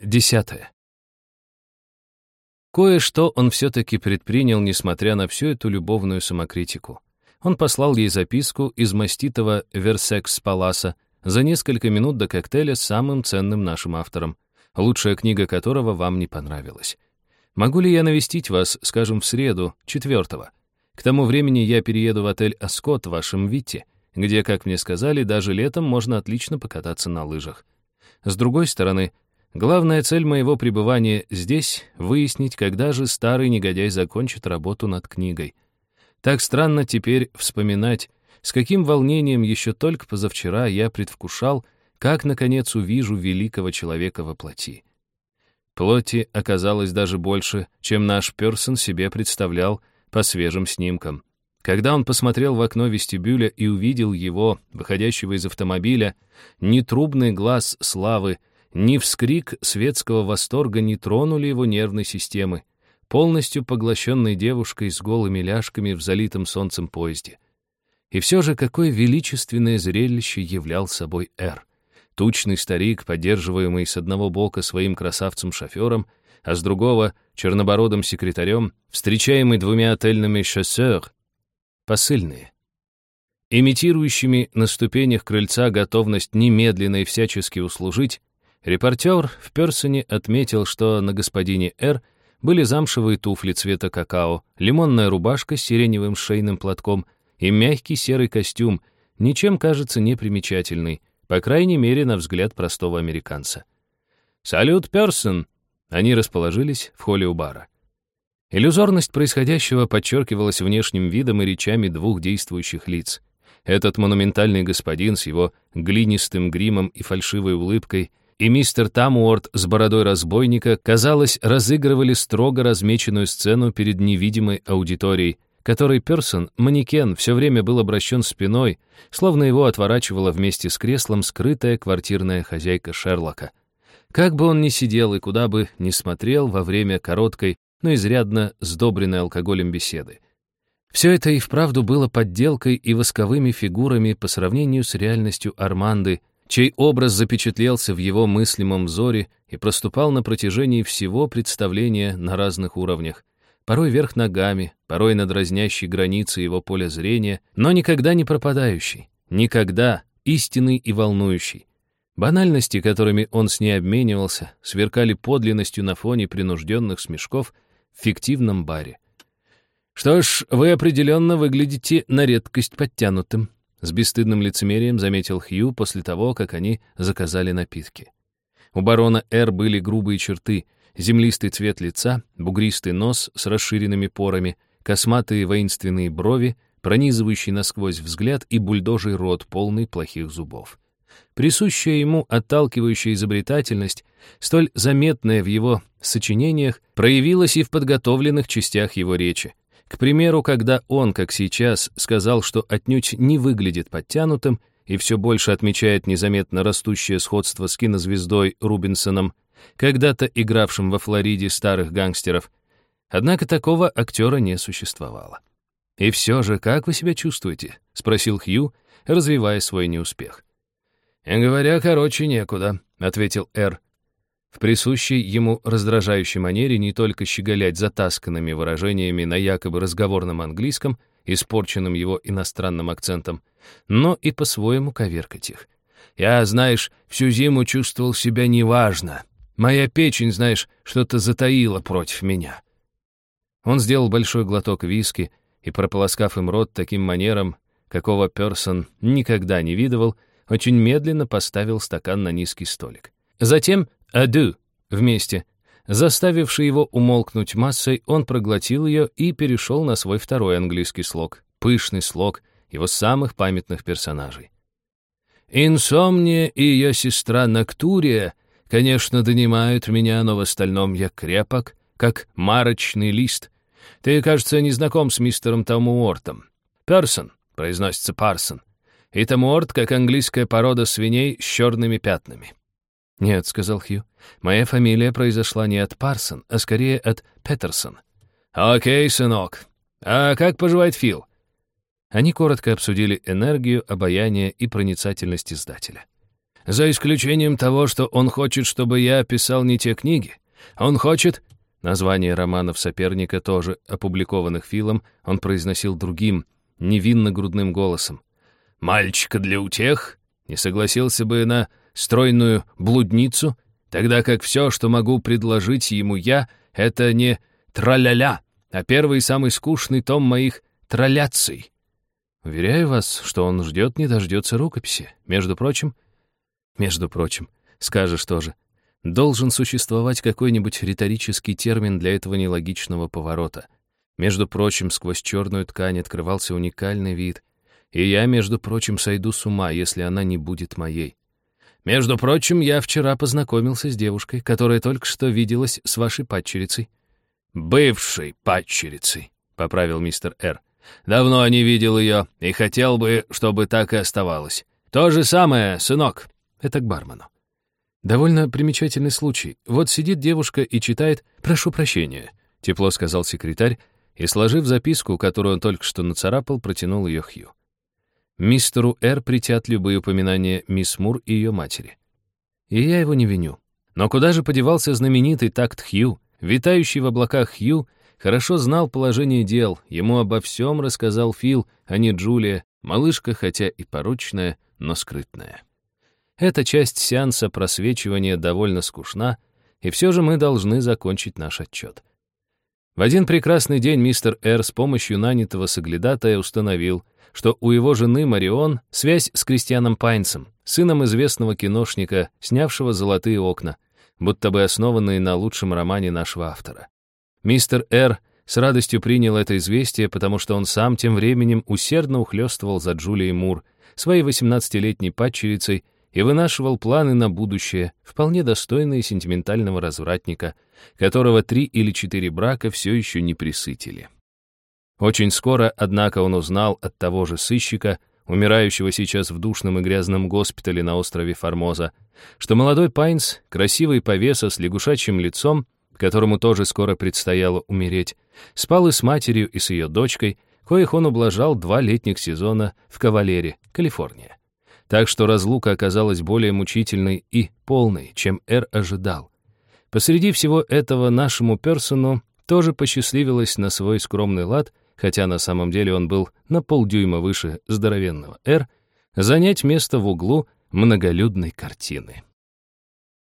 Десятое. Кое-что он все-таки предпринял, несмотря на всю эту любовную самокритику. Он послал ей записку из маститого Версекс-Паласа за несколько минут до коктейля с самым ценным нашим автором, лучшая книга которого вам не понравилась. Могу ли я навестить вас, скажем, в среду, четвертого? К тому времени я перееду в отель «Аскот» в вашем Витте, где, как мне сказали, даже летом можно отлично покататься на лыжах. С другой стороны, главная цель моего пребывания здесь — выяснить, когда же старый негодяй закончит работу над книгой. Так странно теперь вспоминать, с каким волнением еще только позавчера я предвкушал, как, наконец, увижу великого человека во плоти. Плоти оказалось даже больше, чем наш Персон себе представлял по свежим снимкам. Когда он посмотрел в окно вестибюля и увидел его, выходящего из автомобиля, ни трубный глаз славы, ни вскрик светского восторга не тронули его нервной системы, полностью поглощенной девушкой с голыми ляжками в залитом солнцем поезде. И все же какое величественное зрелище являл собой Эр. Тучный старик, поддерживаемый с одного бока своим красавцем-шофером, а с другого — чернобородым секретарем, встречаемый двумя отельными шоссер, посыльные, имитирующими на ступенях крыльца готовность немедленно и всячески услужить, репортер в Персоне отметил, что на господине Р были замшевые туфли цвета какао, лимонная рубашка с сиреневым шейным платком и мягкий серый костюм, ничем, кажется, непримечательный, по крайней мере, на взгляд простого американца. «Салют, Персон!» Они расположились в холле у бара. Иллюзорность происходящего подчеркивалась внешним видом и речами двух действующих лиц. Этот монументальный господин с его глинистым гримом и фальшивой улыбкой и мистер Тамуорт с бородой разбойника, казалось, разыгрывали строго размеченную сцену перед невидимой аудиторией, которой Персон, манекен, все время был обращен спиной, словно его отворачивала вместе с креслом скрытая квартирная хозяйка Шерлока. Как бы он ни сидел и куда бы ни смотрел во время короткой, но изрядно сдобренной алкоголем беседы. Все это и вправду было подделкой и восковыми фигурами по сравнению с реальностью Арманды, чей образ запечатлелся в его мыслимом взоре и проступал на протяжении всего представления на разных уровнях, порой вверх ногами, порой на дразнящей границе его поля зрения, но никогда не пропадающий, никогда истинный и волнующий. Банальности, которыми он с ней обменивался, сверкали подлинностью на фоне принужденных смешков в фиктивном баре. «Что ж, вы определенно выглядите на редкость подтянутым», с бесстыдным лицемерием заметил Хью после того, как они заказали напитки. У барона Р были грубые черты, землистый цвет лица, бугристый нос с расширенными порами, косматые воинственные брови, пронизывающий насквозь взгляд и бульдожий рот, полный плохих зубов. Присущая ему отталкивающая изобретательность, столь заметная в его сочинениях, проявилась и в подготовленных частях его речи. К примеру, когда он, как сейчас, сказал, что отнюдь не выглядит подтянутым и все больше отмечает незаметно растущее сходство с кинозвездой Рубинсоном, когда-то игравшим во Флориде старых гангстеров. Однако такого актера не существовало. «И все же, как вы себя чувствуете?» — спросил Хью, развивая свой неуспех. «Говоря короче, некуда», — ответил Эр. В присущей ему раздражающей манере не только щеголять затасканными выражениями на якобы разговорном английском, испорченным его иностранным акцентом, но и по-своему коверкать их. «Я, знаешь, всю зиму чувствовал себя неважно. Моя печень, знаешь, что-то затаила против меня». Он сделал большой глоток виски и, прополоскав им рот таким манером, какого Персон никогда не видывал, очень медленно поставил стакан на низкий столик. Затем «Аду» вместе. Заставивший его умолкнуть массой, он проглотил ее и перешел на свой второй английский слог, пышный слог его самых памятных персонажей. «Инсомния и ее сестра Ноктурия, конечно, донимают меня, но в остальном я крепок, как марочный лист. Ты, кажется, не знаком с мистером Тамуортом. Персон, произносится Парсон. И Тамуорт, как английская порода свиней с черными пятнами. «Нет», — сказал Хью, — «моя фамилия произошла не от Парсон, а скорее от Петерсон». «Окей, сынок. А как поживает Фил?» Они коротко обсудили энергию, обаяние и проницательность издателя. За исключением того, что он хочет, чтобы я писал не те книги. Он хочет...» Название романов соперника, тоже опубликованных Филом, он произносил другим, невинно грудным голосом. «Мальчика для утех? Не согласился бы на стройную блудницу? Тогда как все, что могу предложить ему я, это не траля-ля, а первый и самый скучный том моих траляций. Уверяю вас, что он ждет, не дождется рукописи. Между прочим... Между прочим, скажешь тоже. Должен существовать какой-нибудь риторический термин для этого нелогичного поворота. Между прочим, сквозь черную ткань открывался уникальный вид. И я, между прочим, сойду с ума, если она не будет моей. Между прочим, я вчера познакомился с девушкой, которая только что виделась с вашей падчерицей. «Бывшей падчерицей», — поправил мистер Р. «Давно не видел ее и хотел бы, чтобы так и оставалось. То же самое, сынок». Это к бармену. Довольно примечательный случай. Вот сидит девушка и читает «Прошу прощения», — тепло сказал секретарь, и, сложив записку, которую он только что нацарапал, протянул ее Хью. Мистеру Р притят любые упоминания мисс Мур и ее матери. И я его не виню. Но куда же подевался знаменитый такт Хью, Витающий в облаках Хью хорошо знал положение дел, ему обо всем рассказал Фил, а не Джулия, малышка, хотя и порочная, но скрытная. Эта часть сеанса просвечивания довольно скучна, и все же мы должны закончить наш отчет. В один прекрасный день мистер Р с помощью нанятого соглядатая установил, что у его жены Марион связь с Кристианом Пайнсом, сыном известного киношника, снявшего «Золотые окна», будто бы основанные на лучшем романе нашего автора. Мистер Р. с радостью принял это известие, потому что он сам тем временем усердно ухлёстывал за Джулией Мур, своей 18-летней падчерицей, и вынашивал планы на будущее, вполне достойные сентиментального развратника, которого три или четыре брака все еще не присытили. Очень скоро, однако, он узнал от того же сыщика, умирающего сейчас в душном и грязном госпитале на острове Формоза, что молодой Пайнс, красивый повеса с лягушачьим лицом, которому тоже скоро предстояло умереть, спал и с матерью, и с ее дочкой, коих он ублажал два летних сезона в Кавалере, Калифорния. Так что разлука оказалась более мучительной и полной, чем Эр ожидал. Посреди всего этого нашему Персону тоже посчастливилось на свой скромный лад хотя на самом деле он был на полдюйма выше здоровенного «Р», занять место в углу многолюдной картины.